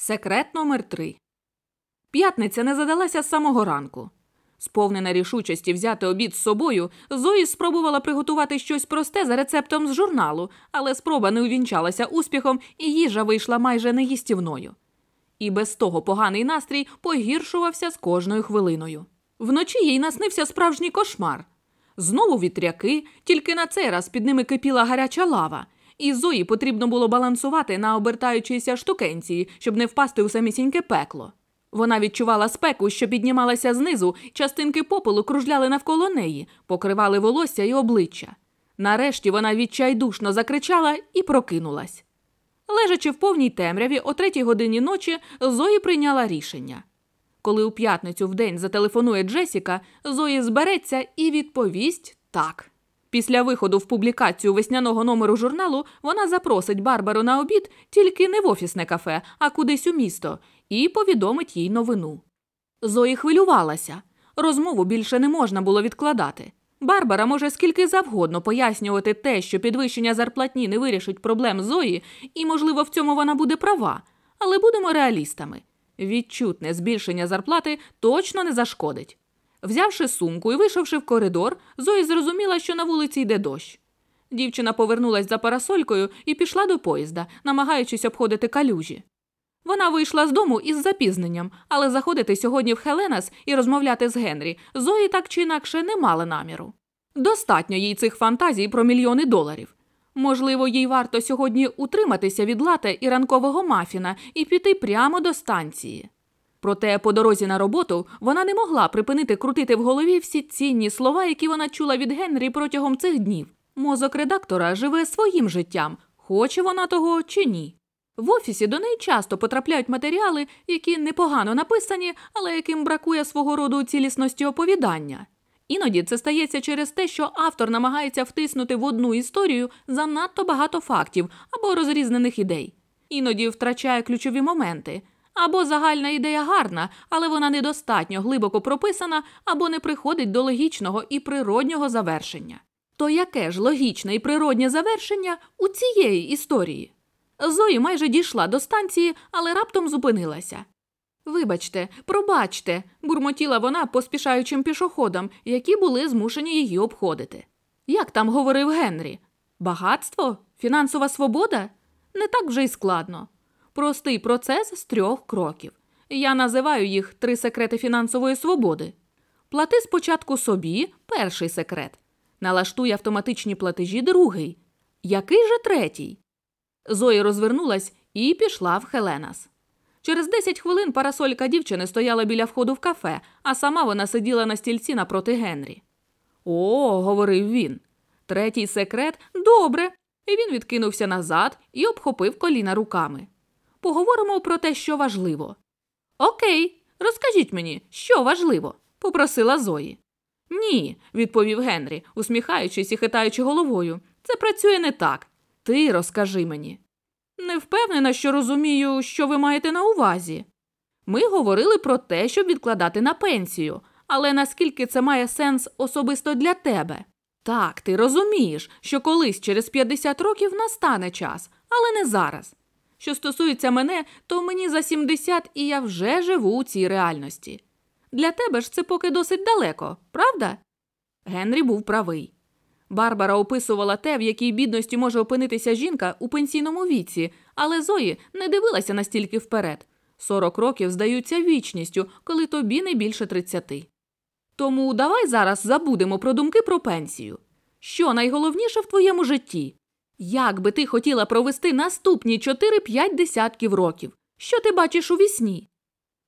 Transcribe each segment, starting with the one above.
Секрет номер 3 П'ятниця не задалася з самого ранку. Сповнена рішучості взяти обід з собою, Зої спробувала приготувати щось просте за рецептом з журналу, але спроба не увінчалася успіхом, і їжа вийшла майже неїстівною. І без того поганий настрій погіршувався з кожною хвилиною. Вночі їй наснився справжній кошмар. Знову вітряки, тільки на цей раз під ними кипіла гаряча лава, і Зої потрібно було балансувати на обертаючійся штукенції, щоб не впасти у самісіньке пекло. Вона відчувала спеку, що піднімалася знизу, частинки попелу кружляли навколо неї, покривали волосся і обличчя. Нарешті вона відчайдушно закричала і прокинулась. Лежачи в повній темряві, о третій годині ночі, Зої прийняла рішення. Коли у п'ятницю в день зателефонує Джесіка, Зої збереться і відповість так. Після виходу в публікацію весняного номеру журналу вона запросить Барбару на обід тільки не в офісне кафе, а кудись у місто, і повідомить їй новину. Зої хвилювалася. Розмову більше не можна було відкладати. Барбара може скільки завгодно пояснювати те, що підвищення зарплатні не вирішить проблем Зої, і, можливо, в цьому вона буде права, але будемо реалістами. Відчутне збільшення зарплати точно не зашкодить. Взявши сумку і вийшовши в коридор, Зої зрозуміла, що на вулиці йде дощ. Дівчина повернулась за парасолькою і пішла до поїзда, намагаючись обходити калюжі. Вона вийшла з дому із запізненням, але заходити сьогодні в Хеленас і розмовляти з Генрі Зої так чи інакше не мала наміру. Достатньо їй цих фантазій про мільйони доларів. Можливо, їй варто сьогодні утриматися від лате і ранкового мафіна і піти прямо до станції. Проте по дорозі на роботу вона не могла припинити крутити в голові всі цінні слова, які вона чула від Генрі протягом цих днів. Мозок редактора живе своїм життям, хоче вона того чи ні. В офісі до неї часто потрапляють матеріали, які непогано написані, але яким бракує свого роду цілісності оповідання. Іноді це стається через те, що автор намагається втиснути в одну історію занадто багато фактів або розрізнених ідей. Іноді втрачає ключові моменти. Або загальна ідея гарна, але вона недостатньо глибоко прописана, або не приходить до логічного і природнього завершення. То яке ж логічне і природнє завершення у цієї історії? Зої майже дійшла до станції, але раптом зупинилася. Вибачте, пробачте, бурмотіла вона поспішаючим пішоходам, які були змушені її обходити. Як там говорив Генрі? Багатство? Фінансова свобода? Не так вже й складно. Простий процес з трьох кроків. Я називаю їх три секрети фінансової свободи. Плати спочатку собі перший секрет. Налаштуй автоматичні платежі другий. Який же третій? Зої розвернулась і пішла в Хеленас. Через 10 хвилин парасолька дівчини стояла біля входу в кафе, а сама вона сиділа на стільці напроти Генрі. О, говорив він. Третій секрет добре. І він відкинувся назад і обхопив коліна руками. Поговоримо про те, що важливо. Окей, розкажіть мені, що важливо, попросила Зої. Ні, відповів Генрі, усміхаючись і хитаючи головою. Це працює не так. Ти розкажи мені. Не впевнена, що розумію, що ви маєте на увазі. Ми говорили про те, щоб відкладати на пенсію, але наскільки це має сенс особисто для тебе? Так, ти розумієш, що колись через 50 років настане час, але не зараз. Що стосується мене, то мені за 70 і я вже живу у цій реальності. Для тебе ж це поки досить далеко, правда? Генрі був правий. Барбара описувала те, в якій бідності може опинитися жінка у пенсійному віці, але Зої не дивилася настільки вперед. 40 років здаються вічністю, коли тобі не більше 30. Тому давай зараз забудемо про думки про пенсію. Що найголовніше в твоєму житті? Як би ти хотіла провести наступні 4-5 десятків років? Що ти бачиш у вісні?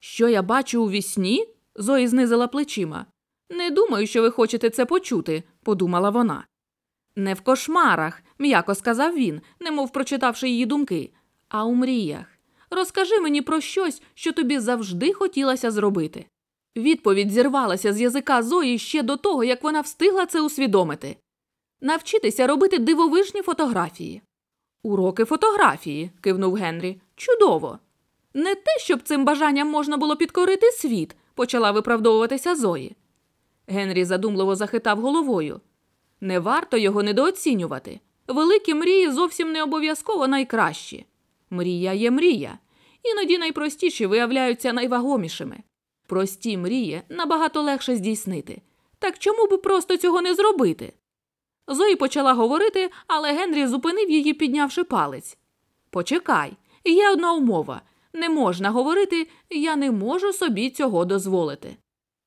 Що я бачу у вісні? Зої знизила плечима. Не думаю, що ви хочете це почути, подумала вона. Не в кошмарах, м'яко сказав він, немов прочитавши її думки, а у мріях. Розкажи мені про щось, що тобі завжди хотілося зробити. Відповідь зірвалася з язика Зої ще до того, як вона встигла це усвідомити. Навчитися робити дивовижні фотографії. Уроки фотографії, кивнув Генрі. Чудово. Не те, щоб цим бажанням можна було підкорити світ, почала виправдовуватися Зої. Генрі задумливо захитав головою. Не варто його недооцінювати. Великі мрії зовсім не обов'язково найкращі. Мрія є мрія. іноді найпростіші виявляються найвагомішими. Прості мрії набагато легше здійснити. Так чому би просто цього не зробити? Зої почала говорити, але Генрі зупинив її, піднявши палець. Почекай, є одна умова не можна говорити, я не можу собі цього дозволити.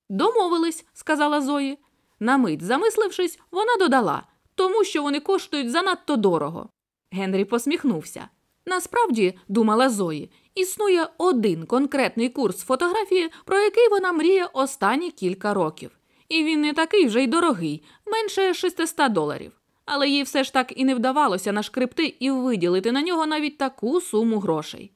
Домовились, сказала Зої. На мить замислившись, вона додала тому що вони коштують занадто дорого. Генрі посміхнувся. Насправді, думала Зої, існує один конкретний курс фотографії, про який вона мріє останні кілька років. І він не такий вже й дорогий, менше 600 доларів. Але їй все ж так і не вдавалося нашкребти і виділити на нього навіть таку суму грошей.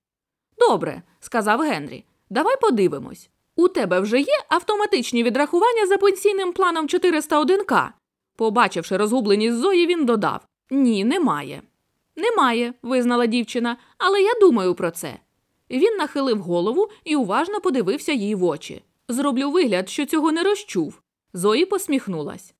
Добре, сказав Генрі, давай подивимось. У тебе вже є автоматичні відрахування за пенсійним планом 401К? Побачивши розгубленість Зої, він додав Ні, немає. Немає, визнала дівчина, але я думаю про це. Він нахилив голову і уважно подивився їй в очі. Зроблю вигляд, що цього не розчув. Зої посміхнулась.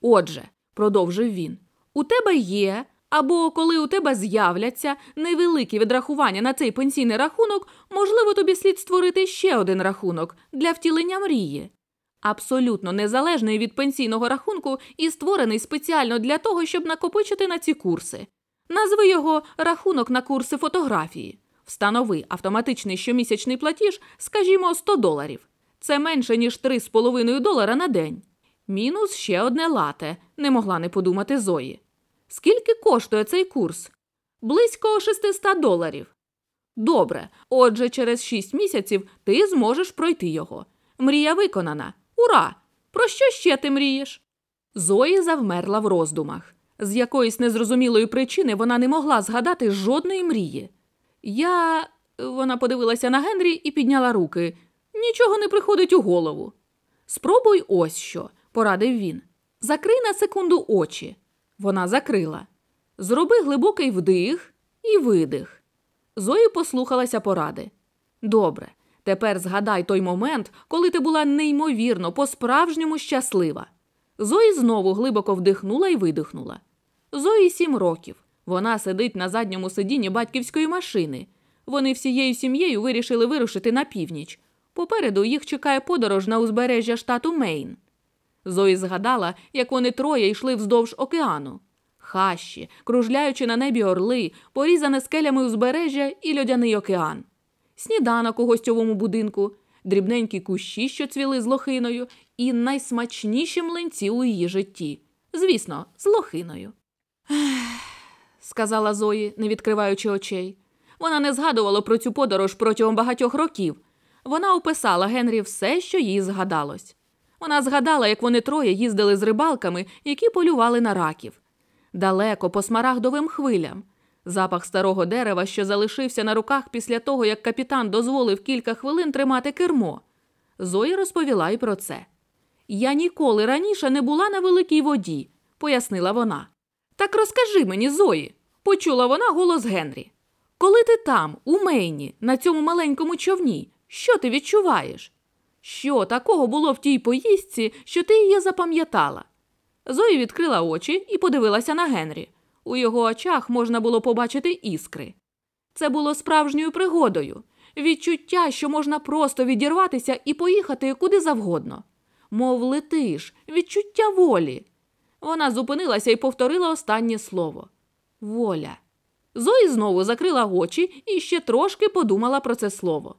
Отже, продовжив він, у тебе є, або коли у тебе з'являться невеликі відрахування на цей пенсійний рахунок, можливо, тобі слід створити ще один рахунок для втілення мрії. Абсолютно незалежний від пенсійного рахунку і створений спеціально для того, щоб накопичити на ці курси. Назви його рахунок на курси фотографії. Встанови автоматичний щомісячний платіж, скажімо, 100 доларів. Це менше, ніж 3,5 долара на день. Мінус ще одне лате, не могла не подумати Зої. Скільки коштує цей курс? Близько 600 доларів. Добре, отже, через 6 місяців ти зможеш пройти його. Мрія виконана. Ура! Про що ще ти мрієш? Зої завмерла в роздумах. З якоїсь незрозумілої причини вона не могла згадати жодної мрії. Я. Вона подивилася на Генрі і підняла руки. Нічого не приходить у голову. Спробуй ось що, порадив він. Закрий на секунду очі. Вона закрила. Зроби глибокий вдих і видих. Зої послухалася поради. Добре, тепер згадай той момент, коли ти була неймовірно, по-справжньому щаслива. Зої знову глибоко вдихнула і видихнула. Зої сім років. Вона сидить на задньому сидінні батьківської машини. Вони всією сім'єю вирішили вирушити на північ. Попереду їх чекає подорож на узбережжя штату Мейн. Зої згадала, як вони троє йшли вздовж океану. Хащі, кружляючи на небі орли, порізане скелями узбережжя і льодяний океан. Сніданок у гостьовому будинку, дрібненькі кущі, що цвіли з лохиною, і найсмачніші млинці у її житті. Звісно, з лохиною. сказала Зої, не відкриваючи очей. Вона не згадувала про цю подорож протягом багатьох років. Вона описала Генрі все, що їй згадалось. Вона згадала, як вони троє їздили з рибалками, які полювали на раків. Далеко по смарагдовим хвилям. Запах старого дерева, що залишився на руках після того, як капітан дозволив кілька хвилин тримати кермо. Зої розповіла й про це. Я ніколи раніше не була на великій воді, пояснила вона. Так розкажи мені, Зої, почула вона голос Генрі. Коли ти там, у Мейні, на цьому маленькому човні, що ти відчуваєш? Що такого було в тій поїздці, що ти її запам'ятала? Зої відкрила очі і подивилася на Генрі. У його очах можна було побачити іскри. Це було справжньою пригодою, відчуття, що можна просто відірватися і поїхати куди завгодно. Мов летиш, відчуття волі. Вона зупинилася і повторила останнє слово воля. Зої знову закрила очі і ще трошки подумала про це слово.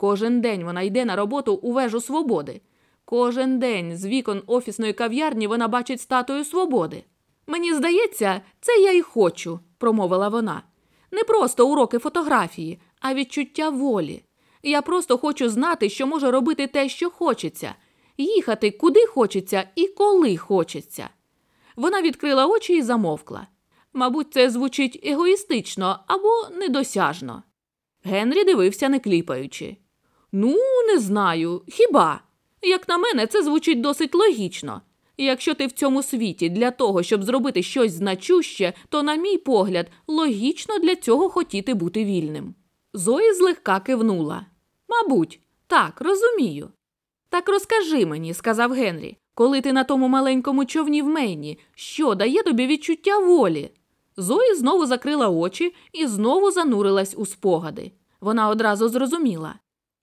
Кожен день вона йде на роботу у вежу свободи. Кожен день з вікон офісної кав'ярні вона бачить статую свободи. Мені здається, це я й хочу, промовила вона. Не просто уроки фотографії, а відчуття волі. Я просто хочу знати, що можу робити те, що хочеться, їхати куди хочеться і коли хочеться. Вона відкрила очі і замовкла. Мабуть, це звучить егоїстично або недосяжно. Генрі дивився, не кліпаючи. Ну, не знаю. Хіба? Як на мене, це звучить досить логічно. Якщо ти в цьому світі для того, щоб зробити щось значуще, то, на мій погляд, логічно для цього хотіти бути вільним. Зої злегка кивнула. Мабуть, так, розумію. Так розкажи мені, сказав Генрі, коли ти на тому маленькому човні в Мейні, що дає тобі відчуття волі? Зої знову закрила очі і знову занурилась у спогади. Вона одразу зрозуміла.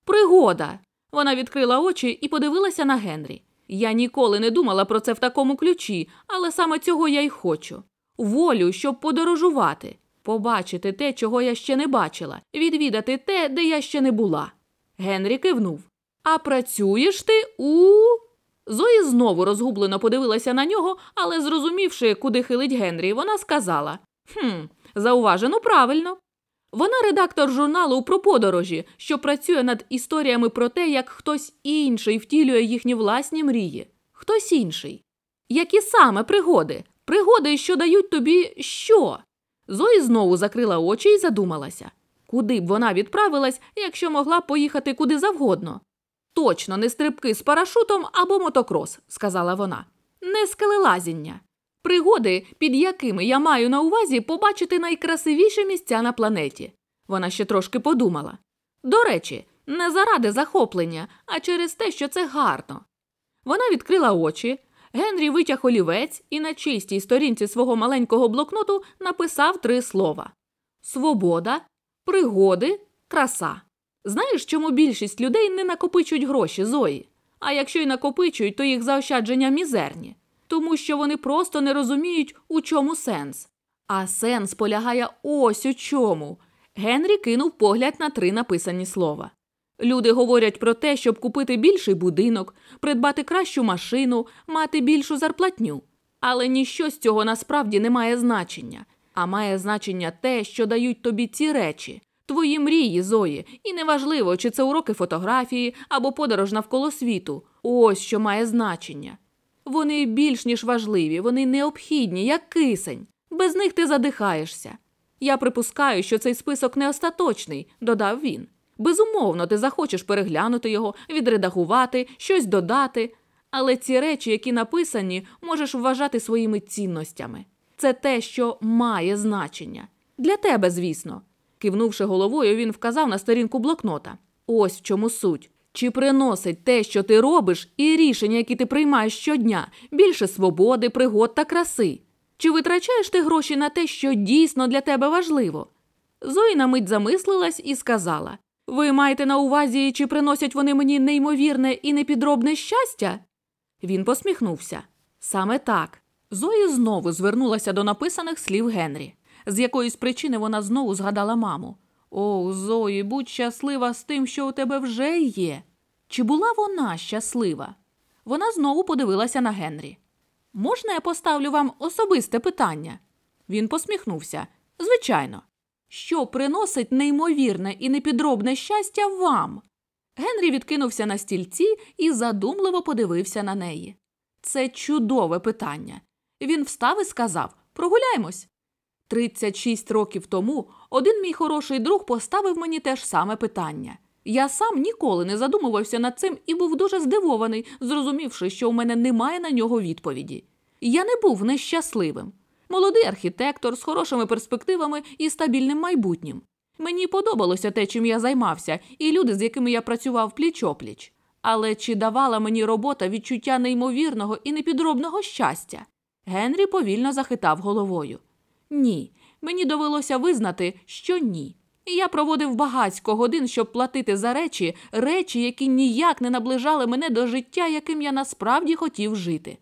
Пригода. Вона відкрила очі і подивилася на Генрі. Я ніколи не думала про це в такому ключі, але саме цього я й хочу. Волю, щоб подорожувати, побачити те, чого я ще не бачила, відвідати те, де я ще не була. Генрі кивнув. А працюєш ти у. Зої знову розгублено подивилася на нього, але, зрозумівши, куди хилить Генрі, вона сказала: Хм, зауважено правильно. Вона редактор журналу про подорожі, що працює над історіями про те, як хтось інший втілює їхні власні мрії. Хтось інший. Які саме пригоди? Пригоди, що дають тобі що? Зої знову закрила очі і задумалася. Куди б вона відправилась, якщо могла поїхати куди завгодно? Точно не стрибки з парашутом або мотокрос, сказала вона, не скелелазіння. Пригоди, під якими я маю на увазі побачити найкрасивіші місця на планеті. Вона ще трошки подумала. До речі, не заради захоплення, а через те, що це гарно. Вона відкрила очі. Генрі витяг олівець і на чистій сторінці свого маленького блокноту написав три слова: Свобода, пригоди, краса. Знаєш, чому більшість людей не накопичують гроші Зої? А якщо й накопичують, то їх заощадження мізерні тому що вони просто не розуміють, у чому сенс. А сенс полягає ось у чому. Генрі кинув погляд на три написані слова. Люди говорять про те, щоб купити більший будинок, придбати кращу машину, мати більшу зарплатню. Але ніщо з цього насправді не має значення, а має значення те, що дають тобі ці речі, твої мрії, Зої, і неважливо, чи це уроки фотографії або подорож навколо світу. Ось що має значення. Вони більш ніж важливі, вони необхідні, як кисень. Без них ти задихаєшся. Я припускаю, що цей список не остаточний, додав він. Безумовно, ти захочеш переглянути його, відредагувати, щось додати. Але ці речі, які написані, можеш вважати своїми цінностями. Це те, що має значення. Для тебе, звісно. Кивнувши головою, він вказав на сторінку блокнота. Ось в чому суть. Чи приносить те, що ти робиш, і рішення, які ти приймаєш щодня, більше свободи, пригод та краси? Чи витрачаєш ти гроші на те, що дійсно для тебе важливо? Зої на мить замислилась і сказала Ви маєте на увазі, чи приносять вони мені неймовірне і непідробне щастя? Він посміхнувся. Саме так. Зої знову звернулася до написаних слів Генрі. З якоїсь причини вона знову згадала маму. О, Зої, будь щаслива з тим, що у тебе вже є. Чи була вона щаслива? Вона знову подивилася на Генрі. Можна я поставлю вам особисте питання? Він посміхнувся. Звичайно. Що приносить неймовірне і непідробне щастя вам? Генрі відкинувся на стільці і задумливо подивився на неї. Це чудове питання. Він встав і сказав Прогуляємось. 36 років тому один мій хороший друг поставив мені те ж саме питання. Я сам ніколи не задумувався над цим і був дуже здивований, зрозумівши, що у мене немає на нього відповіді. Я не був нещасливим. Молодий архітектор з хорошими перспективами і стабільним майбутнім. Мені подобалося те, чим я займався, і люди, з якими я працював пліч опліч. Але чи давала мені робота відчуття неймовірного і непідробного щастя? Генрі повільно захитав головою. Ні, мені довелося визнати, що ні. Я проводив багатько годин, щоб платити за речі, речі, які ніяк не наближали мене до життя, яким я насправді хотів жити.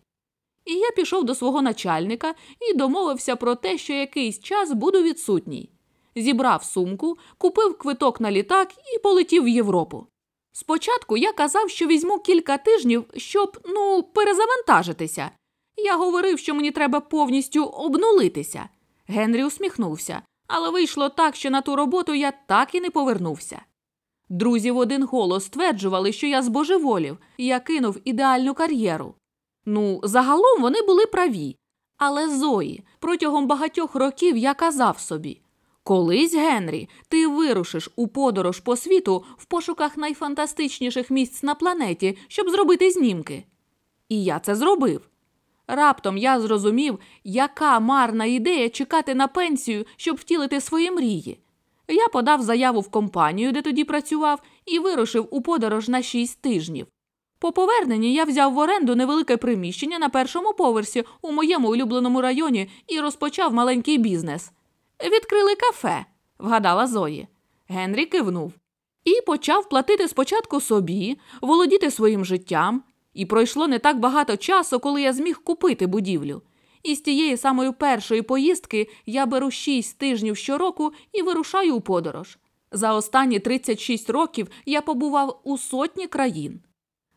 І я пішов до свого начальника і домовився про те, що якийсь час буду відсутній. Зібрав сумку, купив квиток на літак і полетів в Європу. Спочатку я казав, що візьму кілька тижнів, щоб, ну, перезавантажитися. Я говорив, що мені треба повністю обнулитися. Генрі усміхнувся, але вийшло так, що на ту роботу я так і не повернувся. Друзі в один голос стверджували, що я збожеволів, я кинув ідеальну кар'єру. Ну, загалом вони були праві. Але Зої, протягом багатьох років я казав собі колись, Генрі, ти вирушиш у подорож по світу в пошуках найфантастичніших місць на планеті, щоб зробити знімки. І я це зробив. Раптом я зрозумів, яка марна ідея чекати на пенсію, щоб втілити свої мрії. Я подав заяву в компанію, де тоді працював, і вирушив у подорож на шість тижнів. По поверненні я взяв в оренду невелике приміщення на першому поверсі у моєму улюбленому районі і розпочав маленький бізнес. Відкрили кафе, вгадала Зої. Генрі кивнув і почав платити спочатку собі, володіти своїм життям. І пройшло не так багато часу, коли я зміг купити будівлю. І з тієї самої першої поїздки я беру 6 тижнів щороку і вирушаю у подорож. За останні 36 років я побував у сотні країн.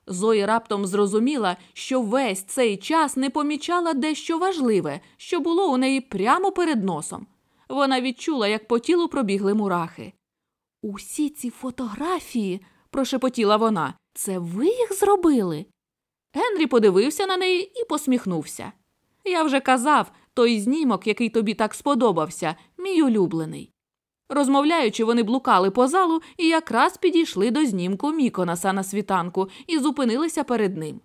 Зої раптом зрозуміла, що весь цей час не помічала дещо важливе, що було у неї прямо перед носом. Вона відчула, як по тілу пробігли мурахи. Усі ці фотографії, прошепотіла вона, це ви їх зробили? Генрі подивився на неї і посміхнувся. Я вже казав, той знімок, який тобі так сподобався, мій улюблений. Розмовляючи, вони блукали по залу і якраз підійшли до знімку Міконаса на світанку і зупинилися перед ним.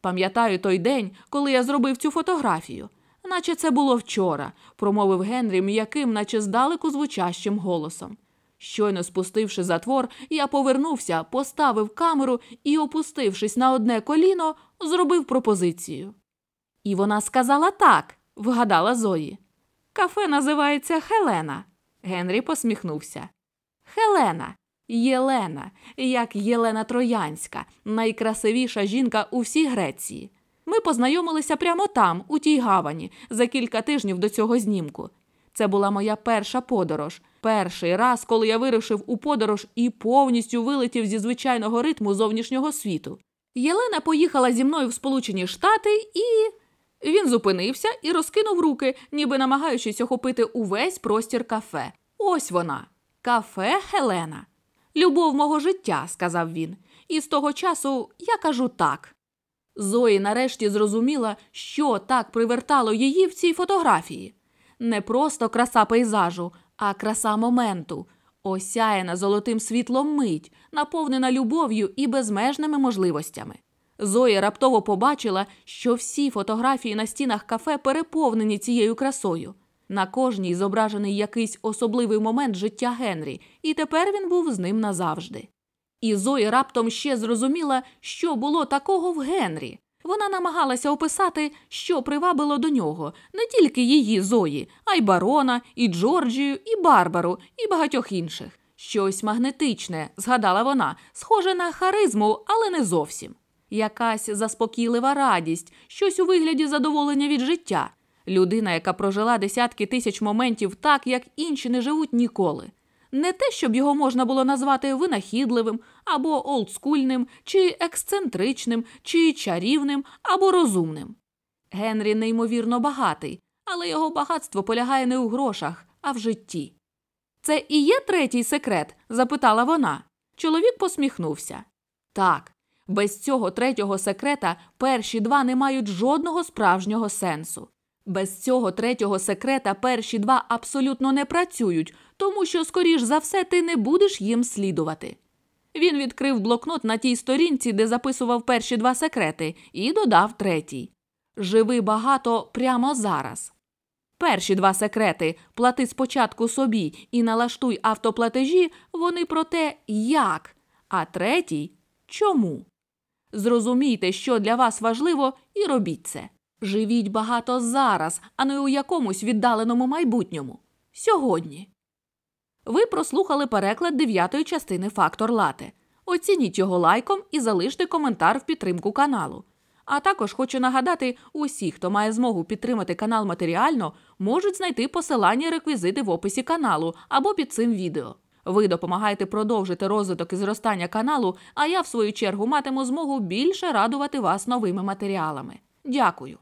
Пам'ятаю той день, коли я зробив цю фотографію, наче це було вчора, промовив Генрі м'яким, наче здалеку звучащим голосом. Щойно спустивши затвор, я повернувся, поставив камеру і, опустившись на одне коліно, зробив пропозицію. І вона сказала так, вгадала Зої. Кафе називається Хелена. Генрі посміхнувся. Хелена, Єлена, як Єлена Троянська, найкрасивіша жінка у всій Греції. Ми познайомилися прямо там, у тій гавані, за кілька тижнів до цього знімку. Це була моя перша подорож. Перший раз, коли я вирушив у подорож і повністю вилетів зі звичайного ритму зовнішнього світу. Єлена поїхала зі мною в Сполучені Штати і. Він зупинився і розкинув руки, ніби намагаючись охопити увесь простір кафе. Ось вона, кафе Хелена. Любов мого життя, сказав він, і з того часу я кажу так. Зої нарешті зрозуміла, що так привертало її в цій фотографії. Не просто краса пейзажу, а краса моменту, осяяна золотим світлом мить, наповнена любов'ю і безмежними можливостями. Зоя раптово побачила, що всі фотографії на стінах кафе переповнені цією красою. На кожній зображений якийсь особливий момент життя Генрі, і тепер він був з ним назавжди. І Зоя раптом ще зрозуміла, що було такого в Генрі. Вона намагалася описати, що привабило до нього не тільки її Зої, а й барона, і Джорджію, і Барбару, і багатьох інших. Щось магнетичне, згадала вона, схоже на харизму, але не зовсім. Якась заспокійлива радість, щось у вигляді задоволення від життя. Людина, яка прожила десятки тисяч моментів так, як інші не живуть ніколи. Не те, щоб його можна було назвати винахідливим, або олдскульним, чи ексцентричним, чи чарівним, або розумним. Генрі неймовірно багатий, але його багатство полягає не у грошах, а в житті. Це і є третій секрет? запитала вона. Чоловік посміхнувся. Так, без цього третього секрета перші два не мають жодного справжнього сенсу. Без цього третього секрета перші два абсолютно не працюють, тому що, скоріш за все, ти не будеш їм слідувати. Він відкрив блокнот на тій сторінці, де записував перші два секрети, і додав третій Живи багато прямо зараз. Перші два секрети плати спочатку собі і налаштуй автоплатежі, вони про те, як, а третій чому. Зрозумійте, що для вас важливо, і робіть це. Живіть багато зараз, а не у якомусь віддаленому майбутньому. Сьогодні. Ви прослухали переклад дев'ятої частини Фактор Лате. Оцініть його лайком і залиште коментар в підтримку каналу. А також хочу нагадати, усі, хто має змогу підтримати канал матеріально, можуть знайти посилання і реквізити в описі каналу або під цим відео. Ви допомагаєте продовжити розвиток і зростання каналу, а я, в свою чергу, матиму змогу більше радувати вас новими матеріалами. Дякую.